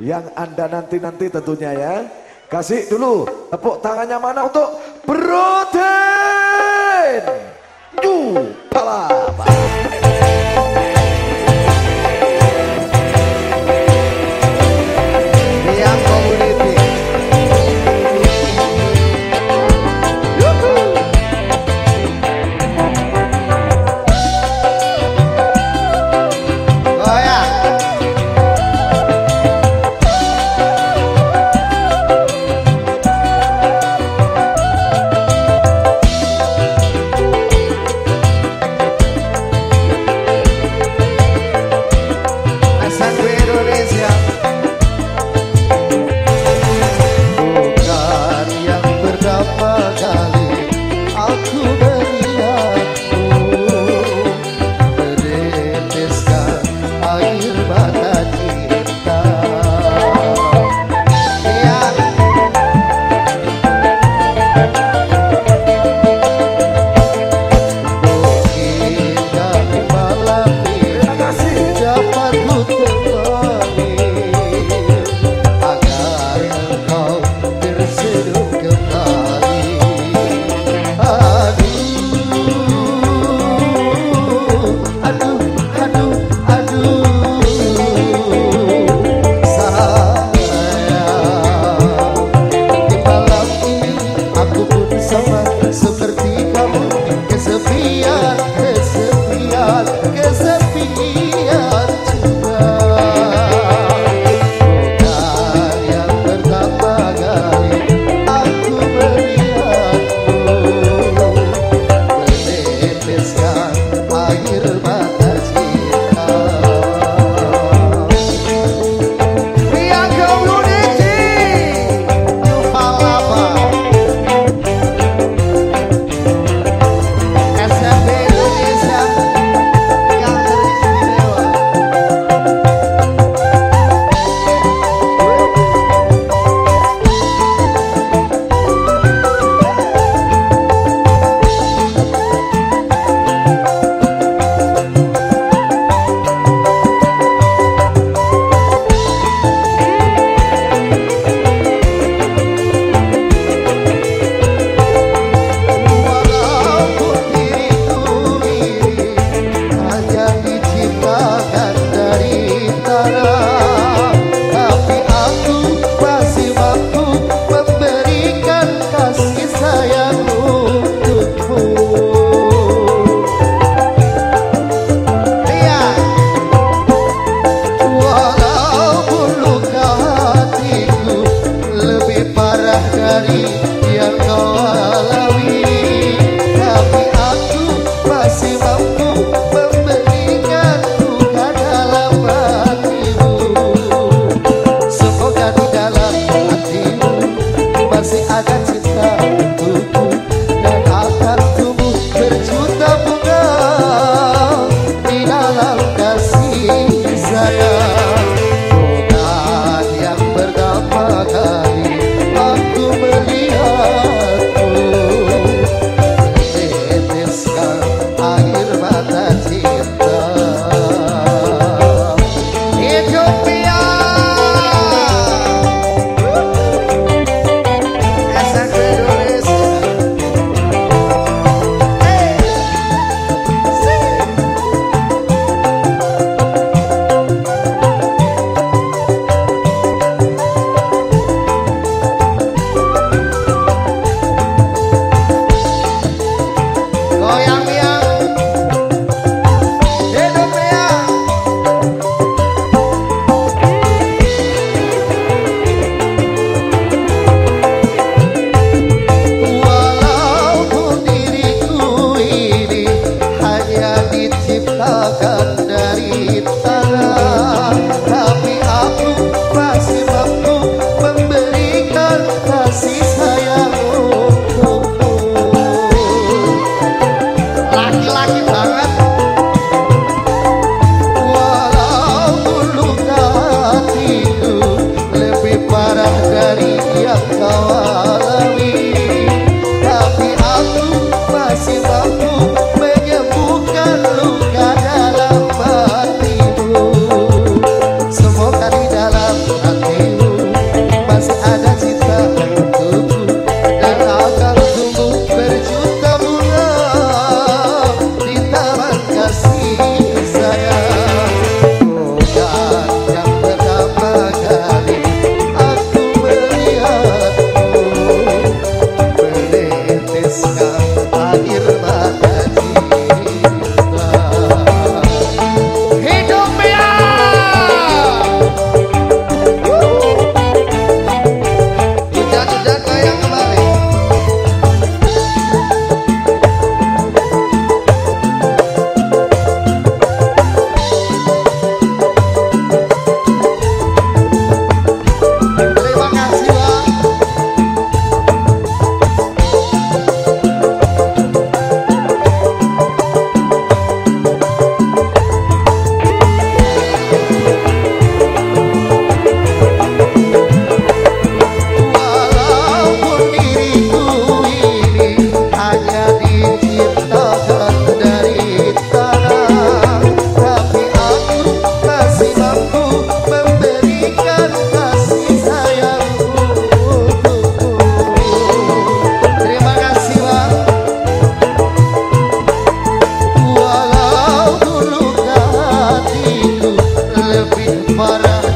yang Anda nanti-nanti tentunya ya. Kasih dulu tepuk tangannya mana untuk Broden. Yu diciptakan dari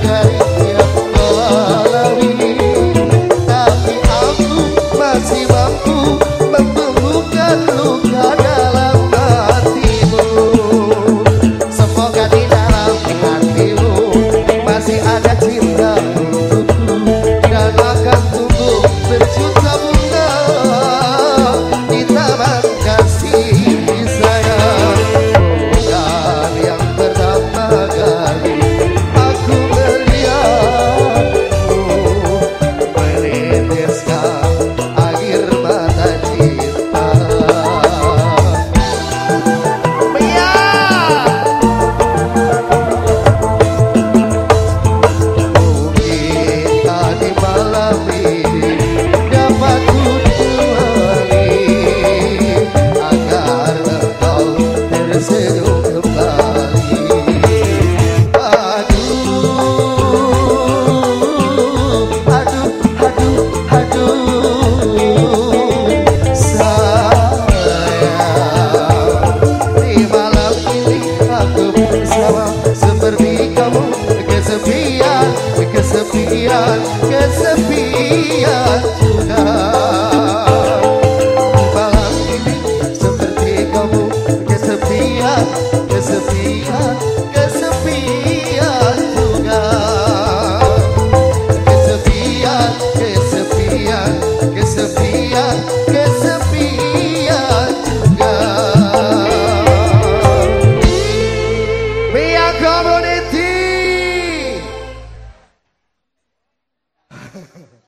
Sakari Sophia